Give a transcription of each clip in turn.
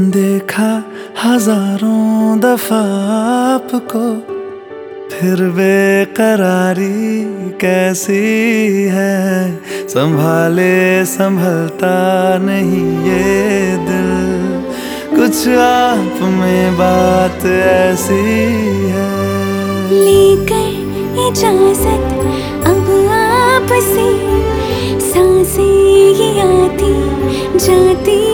देखा हज़ारों दफ़ा आपको, फिर बेकरारी कैसी है? संभाले संभलता नहीं ये दिल। कुछ आप में बात ऐसी है। लेकर इजाज़त अब आपसे, साँसें ये आती जाती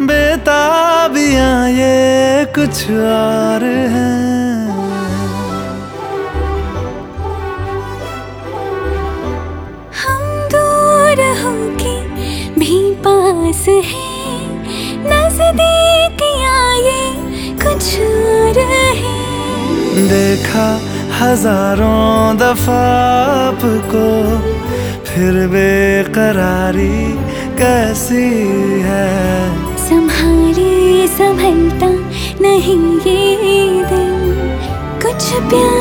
बेताबियाँ ये कुछ और हैं। हम दूर होके भी पास हैं। नजदीकियाँ ये कुछ और हैं। देखा हज़ारों दफ़ा आपको फिर बेकरारी कैसी है? संभाले संभलता नहीं ये दिल कुछ प्यार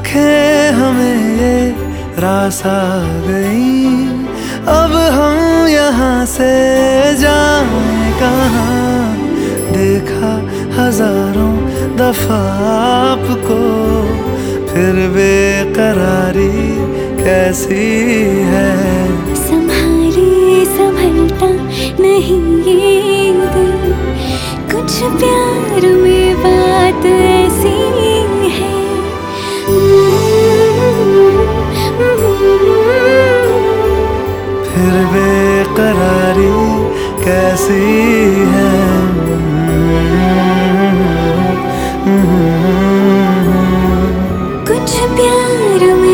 आँखें हमें रास आ गई। अब हम यहाँ से जाए कहाँ? देखा हज़ारों दफ़ा आपको, फिर बेकरारी कैसी है? संभाले संभलता नहीं ये दिल। कुछ प्यार में बात ऐसी कैसी है? कुछ प्यार में